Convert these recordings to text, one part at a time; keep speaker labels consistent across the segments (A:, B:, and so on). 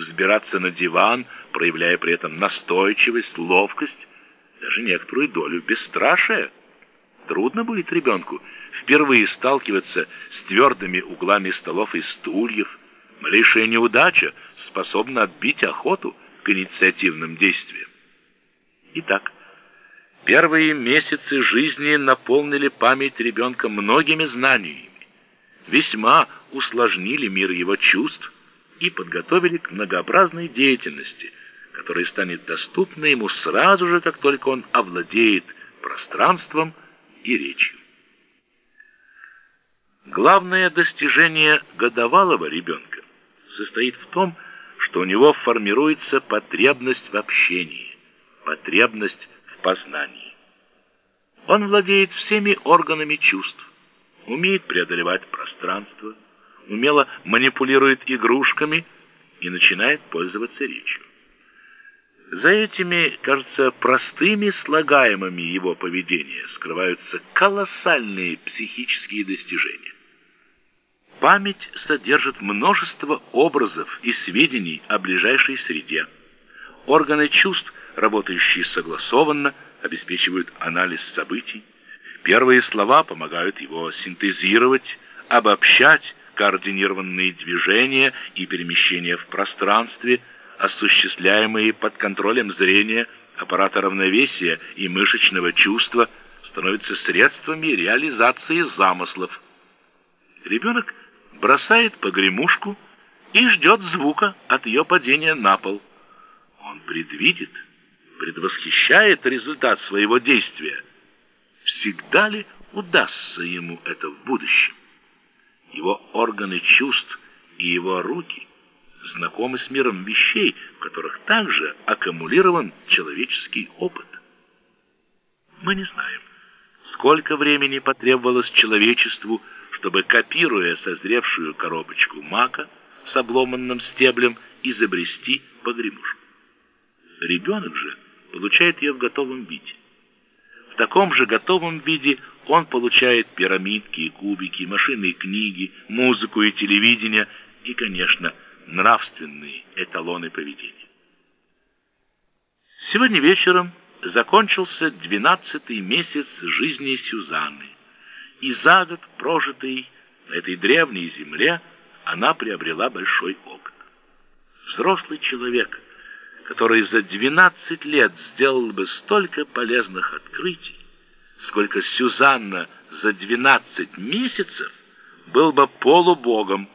A: взбираться на диван, проявляя при этом настойчивость, ловкость, даже некоторую долю бесстрашия. Трудно будет ребенку впервые сталкиваться с твердыми углами столов и стульев. Малейшая неудача способна отбить охоту к инициативным действиям. Итак, первые месяцы жизни наполнили память ребенка многими знаниями, весьма усложнили мир его чувств и подготовили к многообразной деятельности, которая станет доступна ему сразу же, как только он овладеет пространством и речью. Главное достижение годовалого ребенка состоит в том, что у него формируется потребность в общении, потребность в познании. Он владеет всеми органами чувств, умеет преодолевать пространство, умело манипулирует игрушками и начинает пользоваться речью. За этими, кажется, простыми слагаемыми его поведения скрываются колоссальные психические достижения. Память содержит множество образов и сведений о ближайшей среде. Органы чувств, работающие согласованно, обеспечивают анализ событий. Первые слова помогают его синтезировать, обобщать координированные движения и перемещения в пространстве, осуществляемые под контролем зрения, аппарата равновесия и мышечного чувства, становятся средствами реализации замыслов. Ребенок бросает погремушку и ждет звука от ее падения на пол. Он предвидит, предвосхищает результат своего действия. Всегда ли удастся ему это в будущем? Его органы чувств и его руки знакомы с миром вещей, в которых также аккумулирован человеческий опыт. Мы не знаем, сколько времени потребовалось человечеству, чтобы, копируя созревшую коробочку мака с обломанным стеблем, изобрести погремушку. Ребенок же получает ее в готовом виде. В таком же готовом виде он получает пирамидки кубики, машины книги, музыку и телевидение и, конечно, нравственные эталоны поведения. Сегодня вечером закончился двенадцатый месяц жизни Сюзанны, и за год, прожитый на этой древней земле, она приобрела большой опыт. Взрослый человек, который за двенадцать лет сделал бы столько полезных открытий, сколько Сюзанна за двенадцать месяцев, был бы полубогом.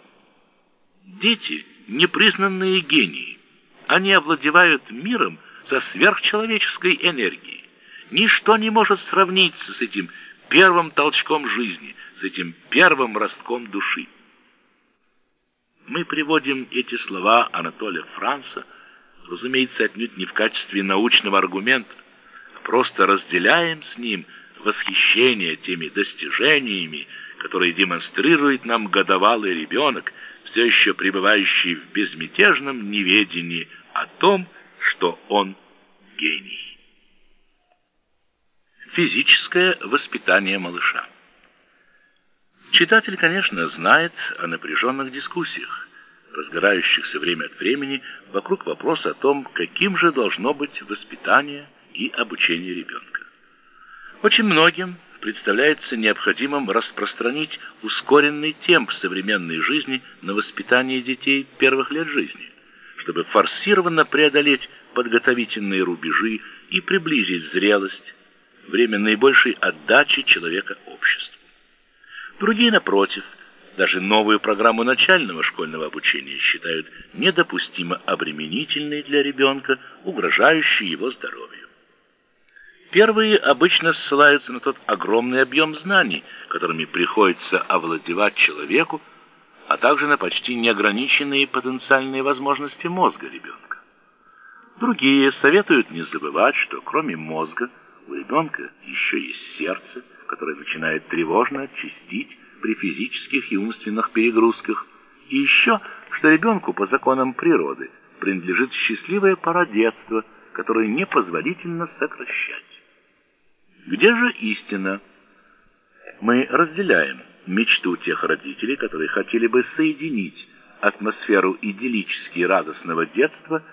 A: Дети — непризнанные гении. Они овладевают миром со сверхчеловеческой энергией. Ничто не может сравниться с этим первым толчком жизни, с этим первым ростком души. Мы приводим эти слова Анатолия Франца, разумеется, отнюдь не в качестве научного аргумента, а просто разделяем с ним восхищение теми достижениями, которые демонстрирует нам годовалый ребенок, все еще пребывающий в безмятежном неведении о том, что он гений. Физическое воспитание малыша. Читатель, конечно, знает о напряженных дискуссиях, разгорающихся время от времени вокруг вопроса о том, каким же должно быть воспитание и обучение ребенка. Очень многим представляется необходимым распространить ускоренный темп современной жизни на воспитание детей первых лет жизни, чтобы форсированно преодолеть подготовительные рубежи и приблизить зрелость, время наибольшей отдачи человека обществу. Другие, напротив, даже новую программу начального школьного обучения считают недопустимо обременительной для ребенка, угрожающей его здоровью. Первые обычно ссылаются на тот огромный объем знаний, которыми приходится овладевать человеку, а также на почти неограниченные потенциальные возможности мозга ребенка. Другие советуют не забывать, что кроме мозга у ребенка еще есть сердце, которое начинает тревожно чистить при физических и умственных перегрузках, и еще, что ребенку по законам природы принадлежит счастливая пора детства, которую непозволительно сокращать. Где же истина? Мы разделяем мечту тех родителей, которые хотели бы соединить атмосферу идиллически радостного детства